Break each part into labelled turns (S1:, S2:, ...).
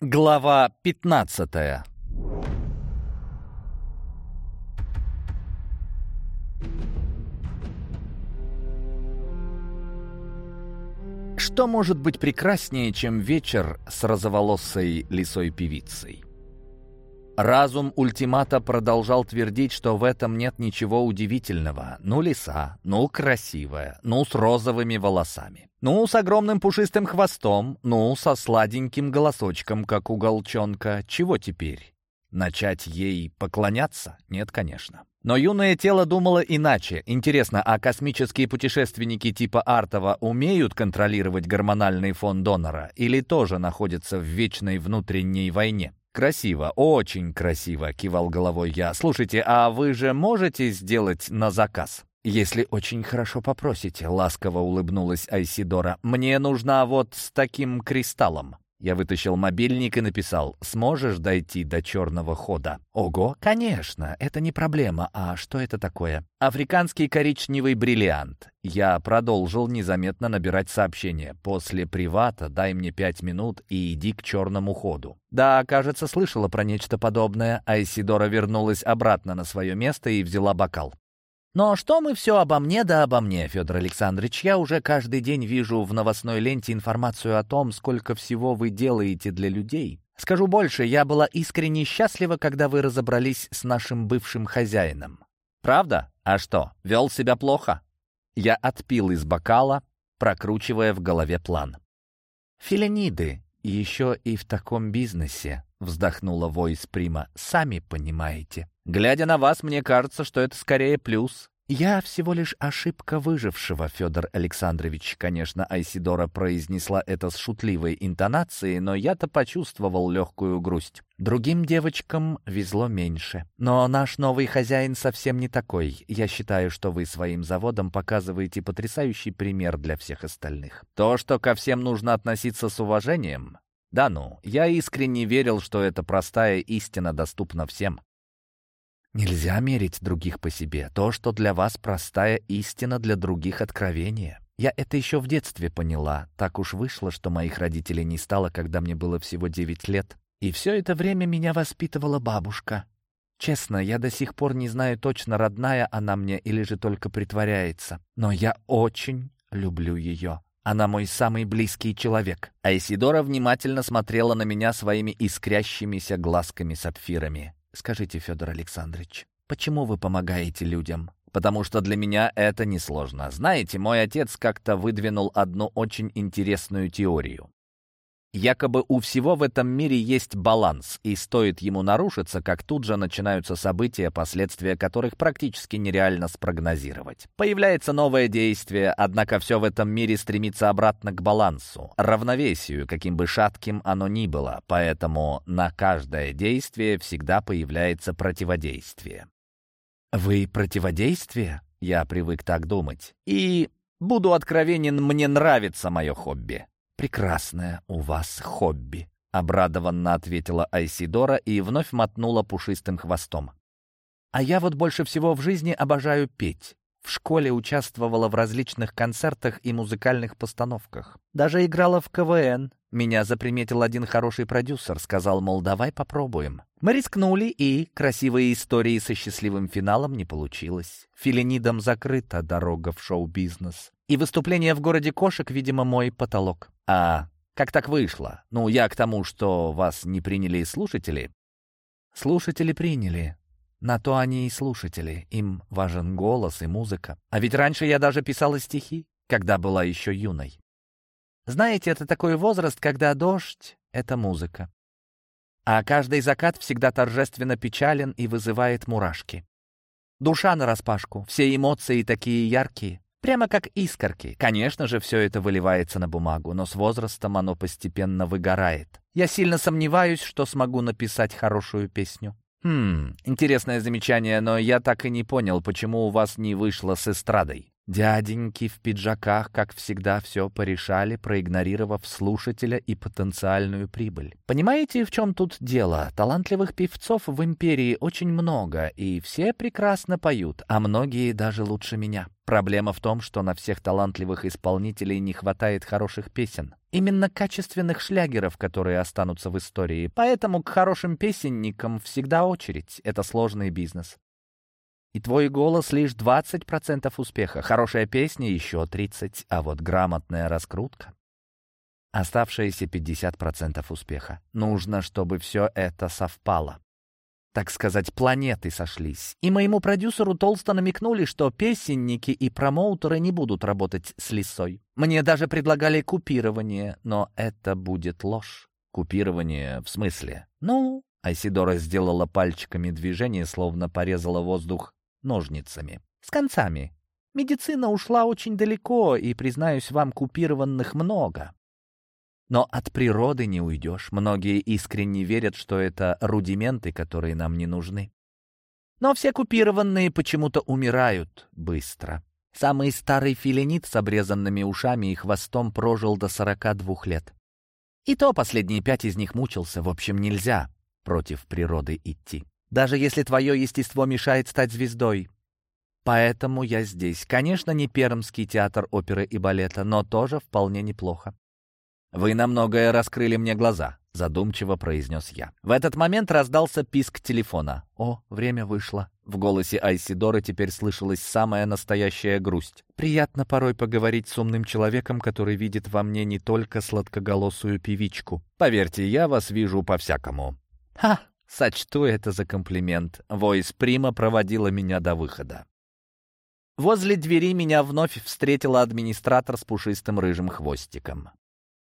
S1: Глава 15 Что может быть прекраснее, чем вечер с розоволосой лисой певицей? Разум ультимата продолжал твердить, что в этом нет ничего удивительного. Ну, лиса, ну, красивая, ну, с розовыми волосами. Ну, с огромным пушистым хвостом, ну, со сладеньким голосочком, как у голчонка. Чего теперь? Начать ей поклоняться? Нет, конечно. Но юное тело думало иначе. Интересно, а космические путешественники типа Артова умеют контролировать гормональный фон донора или тоже находятся в вечной внутренней войне? «Красиво, очень красиво», — кивал головой я. «Слушайте, а вы же можете сделать на заказ?» «Если очень хорошо попросите», — ласково улыбнулась Айсидора. «Мне нужна вот с таким кристаллом». Я вытащил мобильник и написал «Сможешь дойти до черного хода?» «Ого, конечно, это не проблема. А что это такое?» «Африканский коричневый бриллиант». Я продолжил незаметно набирать сообщение. «После привата дай мне пять минут и иди к черному ходу». Да, кажется, слышала про нечто подобное. Айсидора вернулась обратно на свое место и взяла бокал. Но что мы все обо мне да обо мне, Федор Александрович? Я уже каждый день вижу в новостной ленте информацию о том, сколько всего вы делаете для людей. Скажу больше, я была искренне счастлива, когда вы разобрались с нашим бывшим хозяином. Правда? А что, вел себя плохо? Я отпил из бокала, прокручивая в голове план. Филениды, еще и в таком бизнесе, вздохнула Войс Прима, сами понимаете. Глядя на вас, мне кажется, что это скорее плюс. «Я всего лишь ошибка выжившего, Федор Александрович». Конечно, Айсидора произнесла это с шутливой интонацией, но я-то почувствовал легкую грусть. Другим девочкам везло меньше. Но наш новый хозяин совсем не такой. Я считаю, что вы своим заводом показываете потрясающий пример для всех остальных. То, что ко всем нужно относиться с уважением... Да ну, я искренне верил, что эта простая истина доступна всем. Нельзя мерить других по себе. То, что для вас простая истина, для других откровение. Я это еще в детстве поняла. Так уж вышло, что моих родителей не стало, когда мне было всего девять лет. И все это время меня воспитывала бабушка. Честно, я до сих пор не знаю точно, родная она мне или же только притворяется. Но я очень люблю ее. Она мой самый близкий человек. Айсидора внимательно смотрела на меня своими искрящимися глазками-сапфирами. Скажите, Федор Александрович, почему вы помогаете людям? Потому что для меня это несложно. Знаете, мой отец как-то выдвинул одну очень интересную теорию. Якобы у всего в этом мире есть баланс, и стоит ему нарушиться, как тут же начинаются события, последствия которых практически нереально спрогнозировать. Появляется новое действие, однако все в этом мире стремится обратно к балансу, равновесию, каким бы шатким оно ни было, поэтому на каждое действие всегда появляется противодействие. «Вы противодействие?» Я привык так думать. И, буду откровенен, мне нравится мое хобби. «Прекрасное у вас хобби», — обрадованно ответила Айсидора и вновь мотнула пушистым хвостом. «А я вот больше всего в жизни обожаю петь. В школе участвовала в различных концертах и музыкальных постановках. Даже играла в КВН. Меня заприметил один хороший продюсер, сказал, мол, давай попробуем. Мы рискнули, и красивые истории со счастливым финалом не получилось. Филинидом закрыта дорога в шоу-бизнес. И выступление в городе кошек, видимо, мой потолок. А как так вышло? Ну, я к тому, что вас не приняли слушатели. Слушатели приняли. На то они и слушатели. Им важен голос и музыка. А ведь раньше я даже писала стихи, когда была еще юной. Знаете, это такой возраст, когда дождь — это музыка. А каждый закат всегда торжественно печален и вызывает мурашки. Душа нараспашку, все эмоции такие яркие. Прямо как искорки. Конечно же, все это выливается на бумагу, но с возрастом оно постепенно выгорает. Я сильно сомневаюсь, что смогу написать хорошую песню. Хм, интересное замечание, но я так и не понял, почему у вас не вышло с эстрадой. Дяденьки в пиджаках, как всегда, все порешали, проигнорировав слушателя и потенциальную прибыль. Понимаете, в чем тут дело? Талантливых певцов в империи очень много, и все прекрасно поют, а многие даже лучше меня. Проблема в том, что на всех талантливых исполнителей не хватает хороших песен. Именно качественных шлягеров, которые останутся в истории. Поэтому к хорошим песенникам всегда очередь. Это сложный бизнес. И твой голос лишь 20% успеха. Хорошая песня еще 30%, а вот грамотная раскрутка. Оставшиеся 50% успеха. Нужно, чтобы все это совпало. Так сказать, планеты сошлись. И моему продюсеру толсто намекнули, что песенники и промоутеры не будут работать с лисой. Мне даже предлагали купирование, но это будет ложь. Купирование в смысле? Ну, Айсидора сделала пальчиками движение, словно порезала воздух ножницами. С концами. Медицина ушла очень далеко, и, признаюсь вам, купированных много. Но от природы не уйдешь. Многие искренне верят, что это рудименты, которые нам не нужны. Но все купированные почему-то умирают быстро. Самый старый филинит с обрезанными ушами и хвостом прожил до 42 лет. И то последние пять из них мучился. В общем, нельзя против природы идти даже если твое естество мешает стать звездой. Поэтому я здесь. Конечно, не Пермский театр оперы и балета, но тоже вполне неплохо. «Вы на многое раскрыли мне глаза», — задумчиво произнес я. В этот момент раздался писк телефона. «О, время вышло». В голосе Айсидоры теперь слышалась самая настоящая грусть. «Приятно порой поговорить с умным человеком, который видит во мне не только сладкоголосую певичку. Поверьте, я вас вижу по-всякому». «Ха!» Сочту это за комплимент. Войс Прима проводила меня до выхода. Возле двери меня вновь встретила администратор с пушистым рыжим хвостиком.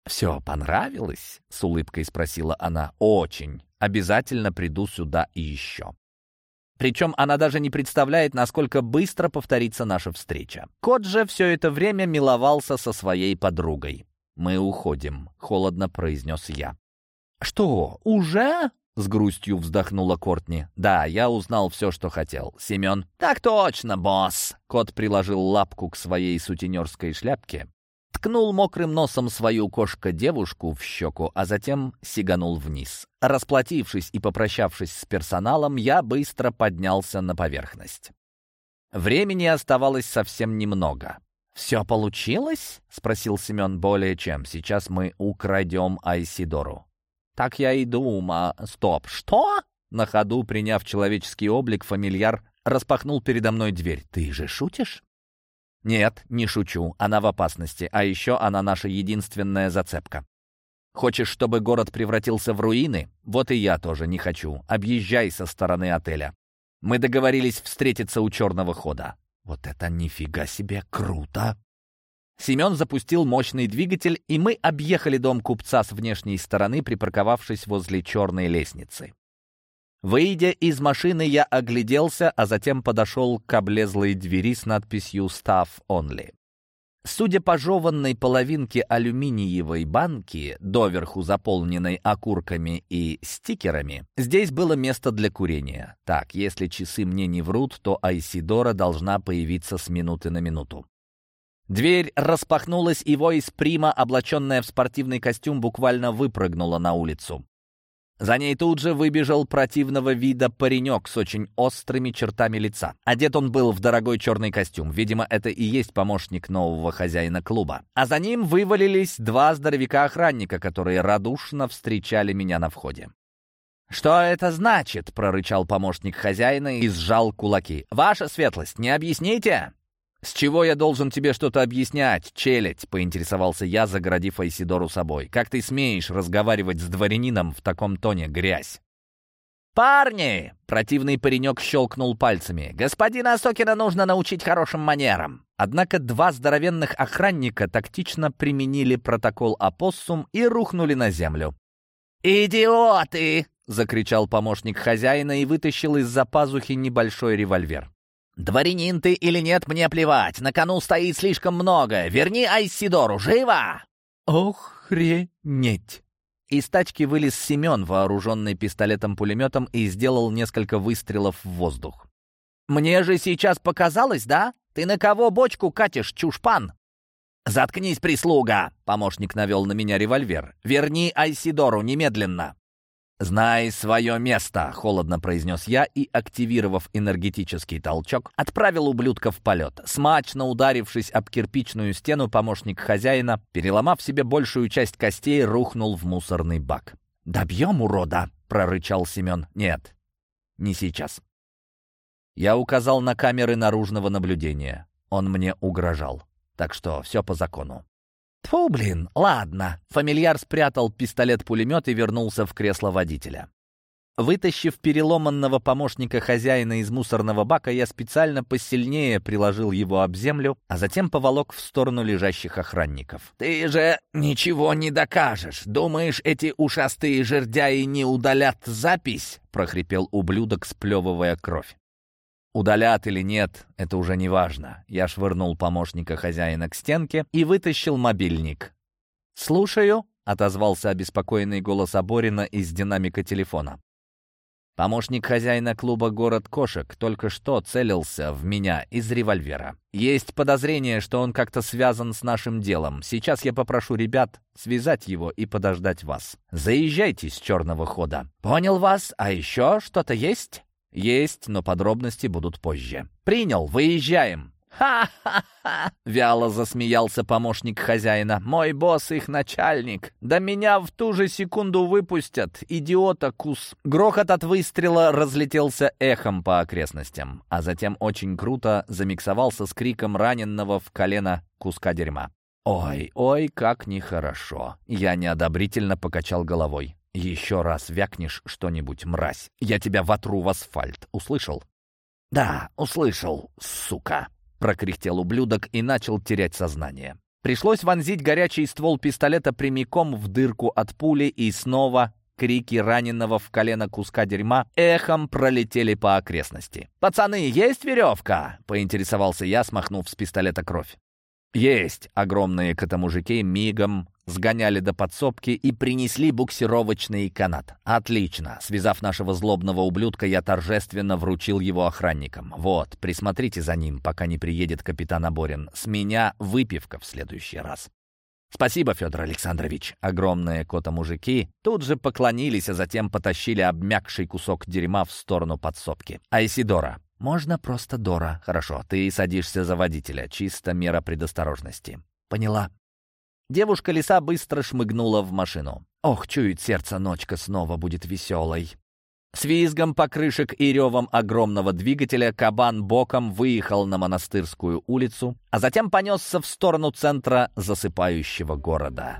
S1: «Все понравилось?» — с улыбкой спросила она. «Очень. Обязательно приду сюда и еще». Причем она даже не представляет, насколько быстро повторится наша встреча. Кот же все это время миловался со своей подругой. «Мы уходим», — холодно произнес я. «Что, уже?» С грустью вздохнула Кортни. «Да, я узнал все, что хотел. Семен?» «Так точно, босс!» Кот приложил лапку к своей сутенерской шляпке, ткнул мокрым носом свою кошка-девушку в щеку, а затем сиганул вниз. Расплатившись и попрощавшись с персоналом, я быстро поднялся на поверхность. Времени оставалось совсем немного. «Все получилось?» — спросил Семен более чем. «Сейчас мы украдем Айсидору». Так я и думал. Стоп, что? На ходу, приняв человеческий облик, фамильяр распахнул передо мной дверь. Ты же шутишь? Нет, не шучу. Она в опасности. А еще она наша единственная зацепка. Хочешь, чтобы город превратился в руины? Вот и я тоже не хочу. Объезжай со стороны отеля. Мы договорились встретиться у черного хода. Вот это нифига себе круто! Семен запустил мощный двигатель, и мы объехали дом купца с внешней стороны, припарковавшись возле черной лестницы. Выйдя из машины, я огляделся, а затем подошел к облезлой двери с надписью «Staff Only». Судя по жеванной половинке алюминиевой банки, доверху заполненной окурками и стикерами, здесь было место для курения. Так, если часы мне не врут, то Айсидора должна появиться с минуты на минуту. Дверь распахнулась, и Войс Прима, облаченная в спортивный костюм, буквально выпрыгнула на улицу. За ней тут же выбежал противного вида паренек с очень острыми чертами лица. Одет он был в дорогой черный костюм. Видимо, это и есть помощник нового хозяина клуба. А за ним вывалились два здоровяка-охранника, которые радушно встречали меня на входе. «Что это значит?» — прорычал помощник хозяина и сжал кулаки. «Ваша светлость, не объясните?» «С чего я должен тебе что-то объяснять, челядь?» — поинтересовался я, загородив Айсидору собой. «Как ты смеешь разговаривать с дворянином в таком тоне, грязь?» «Парни!» — противный паренек щелкнул пальцами. «Господина Сокина нужно научить хорошим манерам». Однако два здоровенных охранника тактично применили протокол опоссум и рухнули на землю. «Идиоты!» — закричал помощник хозяина и вытащил из-за пазухи небольшой револьвер. «Дворянин ты или нет, мне плевать. На кону стоит слишком много. Верни Айсидору, живо!» «Охренеть!» Из тачки вылез Семен, вооруженный пистолетом-пулеметом, и сделал несколько выстрелов в воздух. «Мне же сейчас показалось, да? Ты на кого бочку катишь, чушпан?» «Заткнись, прислуга!» — помощник навел на меня револьвер. «Верни Айсидору немедленно!» «Знай свое место», — холодно произнес я и, активировав энергетический толчок, отправил ублюдка в полет. Смачно ударившись об кирпичную стену, помощник хозяина, переломав себе большую часть костей, рухнул в мусорный бак. «Добьем урода!» — прорычал Семен. «Нет, не сейчас». Я указал на камеры наружного наблюдения. Он мне угрожал. Так что все по закону. Тьфу, блин, ладно. Фамильяр спрятал пистолет-пулемет и вернулся в кресло водителя. Вытащив переломанного помощника хозяина из мусорного бака, я специально посильнее приложил его об землю, а затем поволок в сторону лежащих охранников. «Ты же ничего не докажешь. Думаешь, эти ушастые жердяи не удалят запись?» — прохрипел ублюдок, сплевывая кровь. Удалят или нет, это уже не важно. Я швырнул помощника хозяина к стенке и вытащил мобильник. «Слушаю», — отозвался обеспокоенный голос Аборина из динамика телефона. Помощник хозяина клуба «Город кошек» только что целился в меня из револьвера. Есть подозрение, что он как-то связан с нашим делом. Сейчас я попрошу ребят связать его и подождать вас. Заезжайте с черного хода. Понял вас? А еще что-то есть? «Есть, но подробности будут позже». «Принял, выезжаем». «Ха-ха-ха!» — вяло засмеялся помощник хозяина. «Мой босс их начальник. Да меня в ту же секунду выпустят. Идиота кус!» Грохот от выстрела разлетелся эхом по окрестностям, а затем очень круто замиксовался с криком раненного в колено куска дерьма. «Ой, ой, как нехорошо!» Я неодобрительно покачал головой. «Еще раз вякнешь что-нибудь, мразь, я тебя вотру в асфальт. Услышал?» «Да, услышал, сука!» — прокряхтел ублюдок и начал терять сознание. Пришлось вонзить горячий ствол пистолета прямиком в дырку от пули, и снова крики раненого в колено куска дерьма эхом пролетели по окрестности. «Пацаны, есть веревка?» — поинтересовался я, смахнув с пистолета кровь. «Есть!» — огромные котомужики мигом сгоняли до подсобки и принесли буксировочный канат. «Отлично!» Связав нашего злобного ублюдка, я торжественно вручил его охранникам. «Вот, присмотрите за ним, пока не приедет капитан Аборин. С меня выпивка в следующий раз». «Спасибо, Федор Александрович!» Огромные кота-мужики тут же поклонились, а затем потащили обмякший кусок дерьма в сторону подсобки. «Айсидора, «Можно просто Дора. Хорошо, ты садишься за водителя. Чисто мера предосторожности». «Поняла». Девушка-лиса быстро шмыгнула в машину. «Ох, чует сердце, ночка снова будет веселой». С визгом покрышек и ревом огромного двигателя кабан боком выехал на Монастырскую улицу, а затем понесся в сторону центра засыпающего города.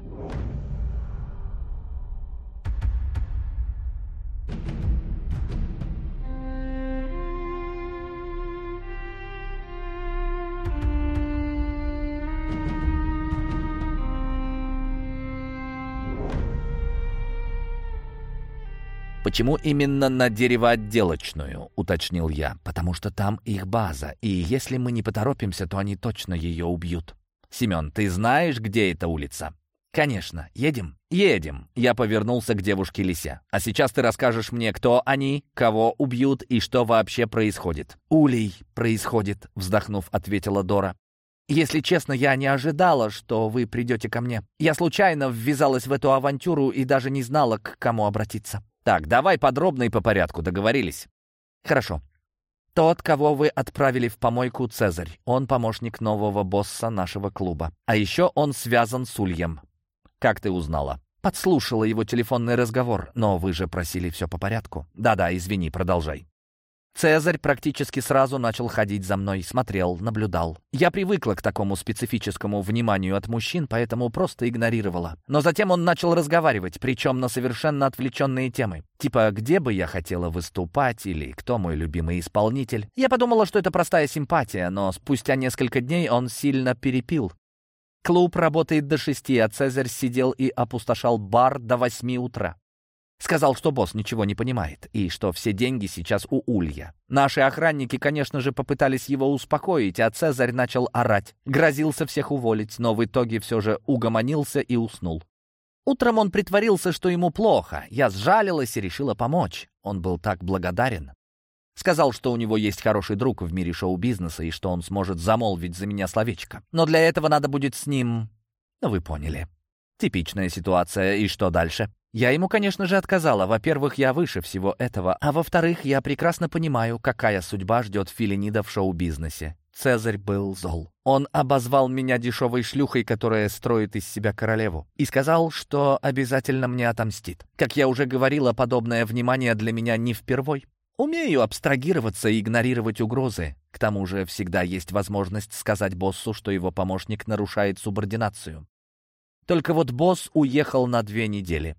S1: «Почему именно на деревоотделочную?» — уточнил я. «Потому что там их база, и если мы не поторопимся, то они точно ее убьют». «Семен, ты знаешь, где эта улица?» «Конечно. Едем?» «Едем!» Я повернулся к девушке Лисе. «А сейчас ты расскажешь мне, кто они, кого убьют и что вообще происходит». «Улей происходит», — вздохнув, ответила Дора. «Если честно, я не ожидала, что вы придете ко мне. Я случайно ввязалась в эту авантюру и даже не знала, к кому обратиться». Так, давай подробно и по порядку, договорились? Хорошо. Тот, кого вы отправили в помойку, Цезарь. Он помощник нового босса нашего клуба. А еще он связан с Ульем. Как ты узнала? Подслушала его телефонный разговор, но вы же просили все по порядку. Да-да, извини, продолжай. Цезарь практически сразу начал ходить за мной, смотрел, наблюдал. Я привыкла к такому специфическому вниманию от мужчин, поэтому просто игнорировала. Но затем он начал разговаривать, причем на совершенно отвлеченные темы. Типа, где бы я хотела выступать или кто мой любимый исполнитель. Я подумала, что это простая симпатия, но спустя несколько дней он сильно перепил. Клуб работает до шести, а Цезарь сидел и опустошал бар до восьми утра. Сказал, что босс ничего не понимает и что все деньги сейчас у Улья. Наши охранники, конечно же, попытались его успокоить, а Цезарь начал орать. Грозился всех уволить, но в итоге все же угомонился и уснул. Утром он притворился, что ему плохо. Я сжалилась и решила помочь. Он был так благодарен. Сказал, что у него есть хороший друг в мире шоу-бизнеса и что он сможет замолвить за меня словечко. Но для этого надо будет с ним... Ну, вы поняли. Типичная ситуация. И что дальше? Я ему, конечно же, отказала. Во-первых, я выше всего этого. А во-вторых, я прекрасно понимаю, какая судьба ждет Филинида в шоу-бизнесе. Цезарь был зол. Он обозвал меня дешевой шлюхой, которая строит из себя королеву, и сказал, что обязательно мне отомстит. Как я уже говорила, подобное внимание для меня не впервой. Умею абстрагироваться и игнорировать угрозы. К тому же всегда есть возможность сказать боссу, что его помощник нарушает субординацию. Только вот босс уехал на две недели.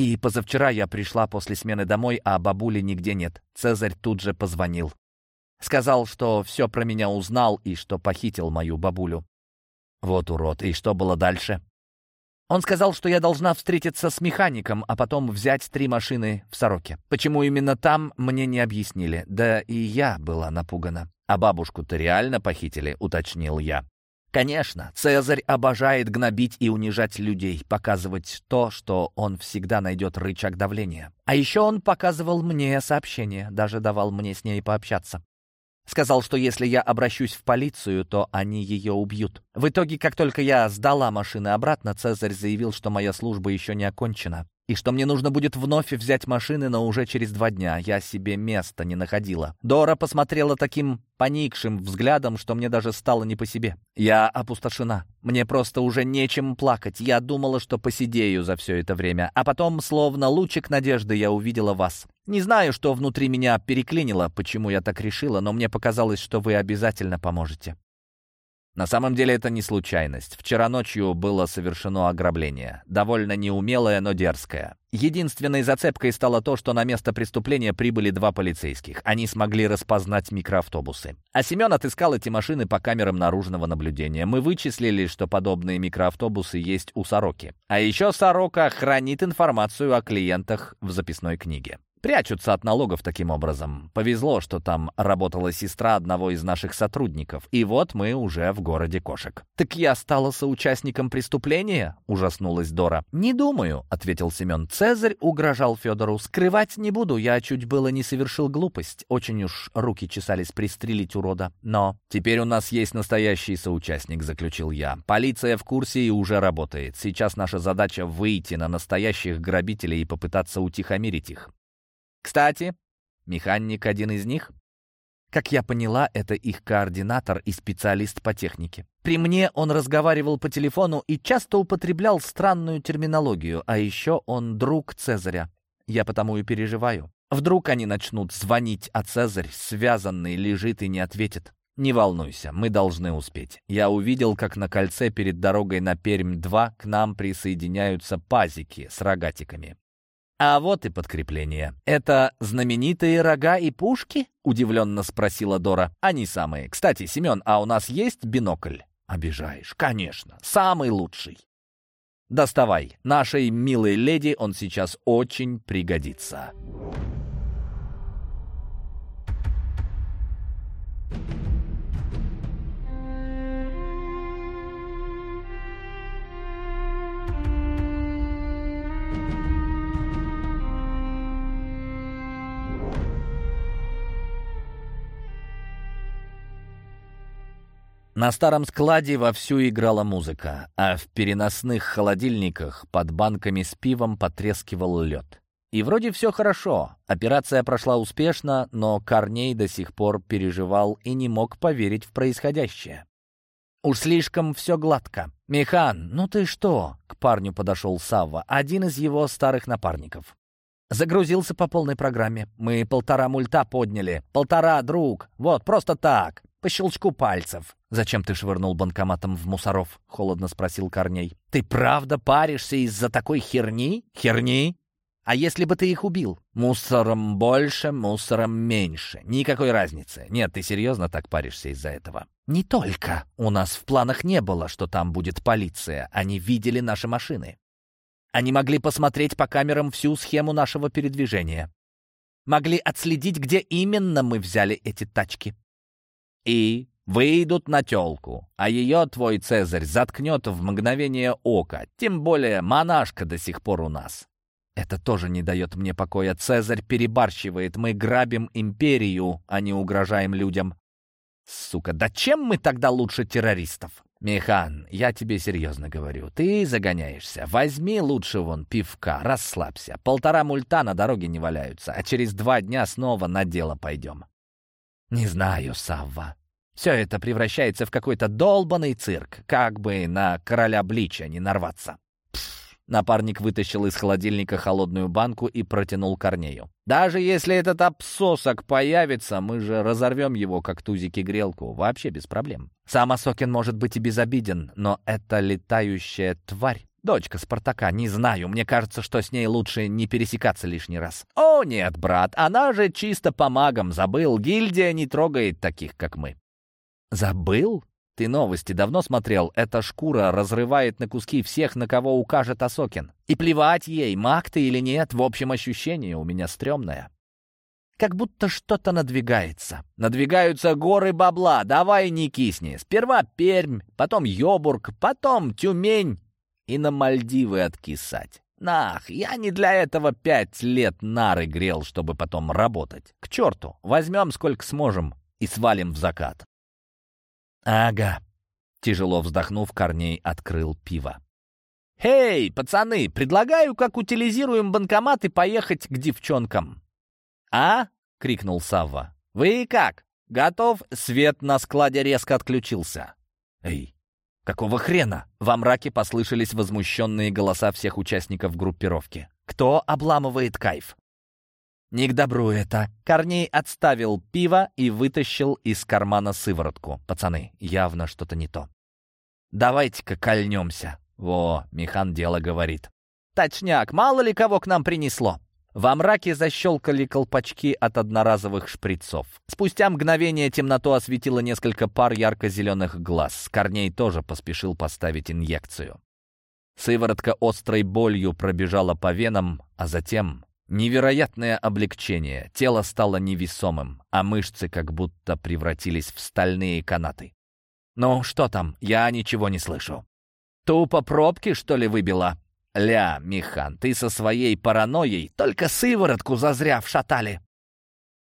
S1: И позавчера я пришла после смены домой, а бабули нигде нет. Цезарь тут же позвонил. Сказал, что все про меня узнал и что похитил мою бабулю. Вот урод. И что было дальше? Он сказал, что я должна встретиться с механиком, а потом взять три машины в Сороке. Почему именно там, мне не объяснили. Да и я была напугана. «А бабушку-то реально похитили?» — уточнил я. Конечно, Цезарь обожает гнобить и унижать людей, показывать то, что он всегда найдет рычаг давления. А еще он показывал мне сообщение, даже давал мне с ней пообщаться. Сказал, что если я обращусь в полицию, то они ее убьют. В итоге, как только я сдала машины обратно, Цезарь заявил, что моя служба еще не окончена и что мне нужно будет вновь взять машины, но уже через два дня. Я себе места не находила. Дора посмотрела таким поникшим взглядом, что мне даже стало не по себе. Я опустошена. Мне просто уже нечем плакать. Я думала, что посидею за все это время. А потом, словно лучик надежды, я увидела вас. Не знаю, что внутри меня переклинило, почему я так решила, но мне показалось, что вы обязательно поможете. На самом деле это не случайность. Вчера ночью было совершено ограбление. Довольно неумелое, но дерзкое. Единственной зацепкой стало то, что на место преступления прибыли два полицейских. Они смогли распознать микроавтобусы. А Семен отыскал эти машины по камерам наружного наблюдения. Мы вычислили, что подобные микроавтобусы есть у Сороки. А еще Сорока хранит информацию о клиентах в записной книге. Прячутся от налогов таким образом. Повезло, что там работала сестра одного из наших сотрудников. И вот мы уже в городе кошек. «Так я стала соучастником преступления?» — ужаснулась Дора. «Не думаю», — ответил Семен. «Цезарь угрожал Федору. Скрывать не буду. Я чуть было не совершил глупость. Очень уж руки чесались пристрелить урода. Но теперь у нас есть настоящий соучастник», — заключил я. «Полиция в курсе и уже работает. Сейчас наша задача — выйти на настоящих грабителей и попытаться утихомирить их. Кстати, механик один из них. Как я поняла, это их координатор и специалист по технике. При мне он разговаривал по телефону и часто употреблял странную терминологию, а еще он друг Цезаря. Я потому и переживаю. Вдруг они начнут звонить, а Цезарь, связанный, лежит и не ответит. Не волнуйся, мы должны успеть. Я увидел, как на кольце перед дорогой на Пермь-2 к нам присоединяются пазики с рогатиками. А вот и подкрепление. «Это знаменитые рога и пушки?» — удивленно спросила Дора. «Они самые. Кстати, Семен, а у нас есть бинокль?» «Обижаешь. Конечно. Самый лучший». «Доставай. Нашей милой леди он сейчас очень пригодится». На старом складе вовсю играла музыка, а в переносных холодильниках под банками с пивом потрескивал лед. И вроде все хорошо, операция прошла успешно, но Корней до сих пор переживал и не мог поверить в происходящее. Уж слишком все гладко. «Механ, ну ты что?» — к парню подошел Савва, один из его старых напарников. Загрузился по полной программе. Мы полтора мульта подняли. Полтора, друг. Вот, просто так. По щелчку пальцев. «Зачем ты швырнул банкоматом в мусоров?» — холодно спросил Корней. «Ты правда паришься из-за такой херни? Херни? А если бы ты их убил? Мусором больше, мусором меньше. Никакой разницы. Нет, ты серьезно так паришься из-за этого?» «Не только. У нас в планах не было, что там будет полиция. Они видели наши машины. Они могли посмотреть по камерам всю схему нашего передвижения. Могли отследить, где именно мы взяли эти тачки. И выйдут на телку, а ее твой Цезарь заткнет в мгновение ока, тем более монашка до сих пор у нас. Это тоже не дает мне покоя. Цезарь перебарщивает. Мы грабим империю, а не угрожаем людям. Сука, да чем мы тогда лучше террористов? «Михан, я тебе серьезно говорю, ты загоняешься. Возьми лучше вон пивка, расслабься. Полтора мульта на дороге не валяются, а через два дня снова на дело пойдем». «Не знаю, Савва. Все это превращается в какой-то долбанный цирк, как бы на короля Блича не нарваться». Напарник вытащил из холодильника холодную банку и протянул Корнею. «Даже если этот обсосок появится, мы же разорвем его, как тузики грелку. Вообще без проблем. Сам Осокин может быть и безобиден, но это летающая тварь. Дочка Спартака, не знаю, мне кажется, что с ней лучше не пересекаться лишний раз. О нет, брат, она же чисто по магам забыл. Гильдия не трогает таких, как мы. Забыл? Ты новости давно смотрел? Эта шкура разрывает на куски всех, на кого укажет Осокин. И плевать ей, маг ты или нет, в общем ощущение у меня стрёмное. Как будто что-то надвигается. Надвигаются горы бабла, давай не кисни. Сперва Пермь, потом Йобург, потом Тюмень и на Мальдивы откисать. Нах, я не для этого пять лет нары грел, чтобы потом работать. К черту, возьмем сколько сможем и свалим в закат. «Ага». Тяжело вздохнув, Корней открыл пиво. «Эй, пацаны, предлагаю, как утилизируем банкомат и поехать к девчонкам». «А?» — крикнул Савва. «Вы как? Готов?» Свет на складе резко отключился. «Эй, какого хрена?» Во мраке послышались возмущенные голоса всех участников группировки. «Кто обламывает кайф?» «Не к добру это». Корней отставил пиво и вытащил из кармана сыворотку. «Пацаны, явно что-то не то. Давайте-ка кольнемся». «Во, Михан дело говорит». «Точняк, мало ли кого к нам принесло». Во мраке защелкали колпачки от одноразовых шприцов. Спустя мгновение темноту осветило несколько пар ярко-зеленых глаз. Корней тоже поспешил поставить инъекцию. Сыворотка острой болью пробежала по венам, а затем Невероятное облегчение. Тело стало невесомым, а мышцы как будто превратились в стальные канаты. «Ну, что там? Я ничего не слышу». «Тупо пробки, что ли, выбила?» «Ля, Михан, ты со своей паранойей только сыворотку зазря вшатали».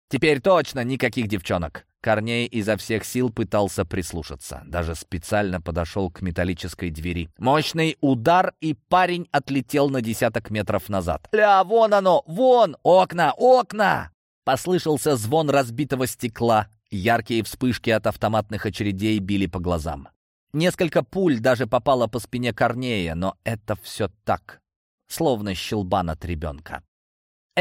S1: «Теперь точно никаких девчонок. Корней изо всех сил пытался прислушаться. Даже специально подошел к металлической двери. Мощный удар, и парень отлетел на десяток метров назад. «Ля, вон оно! Вон! Окна! Окна!» Послышался звон разбитого стекла. Яркие вспышки от автоматных очередей били по глазам. Несколько пуль даже попало по спине Корнея, но это все так, словно щелбан от ребенка.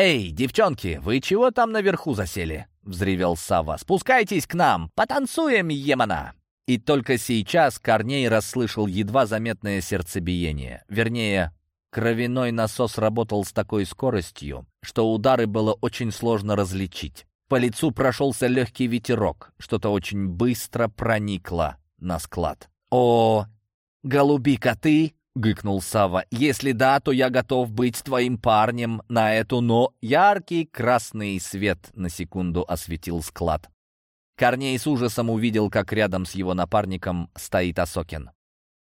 S1: «Эй, девчонки, вы чего там наверху засели?» — взревел Сава. «Спускайтесь к нам! Потанцуем, Емана!» И только сейчас Корней расслышал едва заметное сердцебиение. Вернее, кровяной насос работал с такой скоростью, что удары было очень сложно различить. По лицу прошелся легкий ветерок, что-то очень быстро проникло на склад. «О, голубика ты!» — гыкнул Сава. «Если да, то я готов быть твоим парнем на эту, но...» Яркий красный свет на секунду осветил склад. Корней с ужасом увидел, как рядом с его напарником стоит Осокин.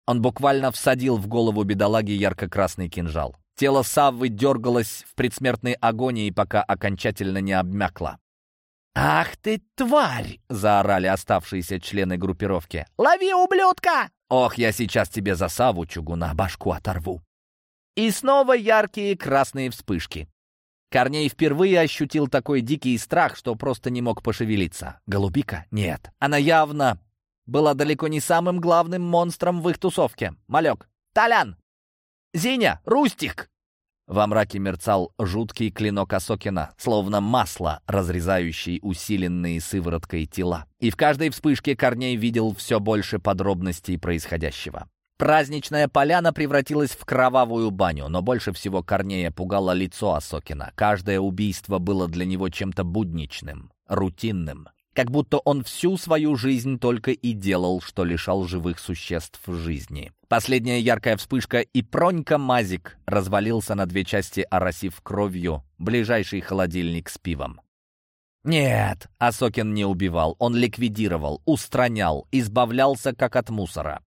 S1: Он буквально всадил в голову бедолаги ярко-красный кинжал. Тело Саввы дергалось в предсмертной агонии, пока окончательно не обмякло. «Ах ты, тварь!» — заорали оставшиеся члены группировки. «Лови, ублюдка!» Ох, я сейчас тебе за саву чугуна башку оторву. И снова яркие красные вспышки. Корней впервые ощутил такой дикий страх, что просто не мог пошевелиться. Голубика? Нет. Она явно была далеко не самым главным монстром в их тусовке. Малек. Толян! Зиня! Рустик! Во мраке мерцал жуткий клинок Осокина, словно масло, разрезающий усиленные сывороткой тела. И в каждой вспышке Корней видел все больше подробностей происходящего. Праздничная поляна превратилась в кровавую баню, но больше всего Корнея пугало лицо Осокина. Каждое убийство было для него чем-то будничным, рутинным. Как будто он всю свою жизнь только и делал, что лишал живых существ жизни. Последняя яркая вспышка, и Пронька-мазик развалился на две части, оросив кровью ближайший холодильник с пивом. Нет, Асокин не убивал, он ликвидировал, устранял, избавлялся как от мусора.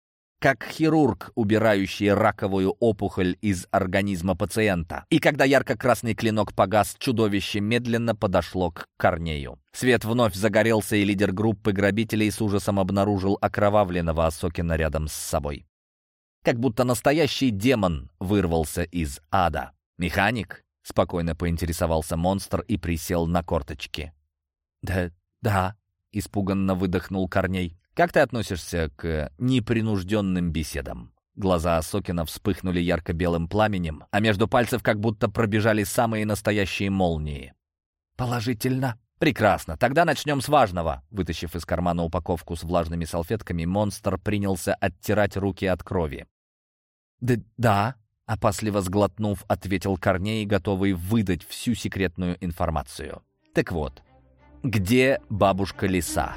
S1: Как хирург, убирающий раковую опухоль из организма пациента. И когда ярко-красный клинок погас, чудовище медленно подошло к Корнею. Свет вновь загорелся, и лидер группы грабителей с ужасом обнаружил окровавленного Осокина рядом с собой. Как будто настоящий демон вырвался из ада. «Механик?» — спокойно поинтересовался монстр и присел на корточки. «Да, да», — испуганно выдохнул Корней. «Как ты относишься к непринужденным беседам?» Глаза Сокина вспыхнули ярко-белым пламенем, а между пальцев как будто пробежали самые настоящие молнии. «Положительно». «Прекрасно. Тогда начнем с важного». Вытащив из кармана упаковку с влажными салфетками, монстр принялся оттирать руки от крови. «Да, да», — опасливо сглотнув, ответил Корней, готовый выдать всю секретную информацию. «Так вот, где бабушка Лиса?»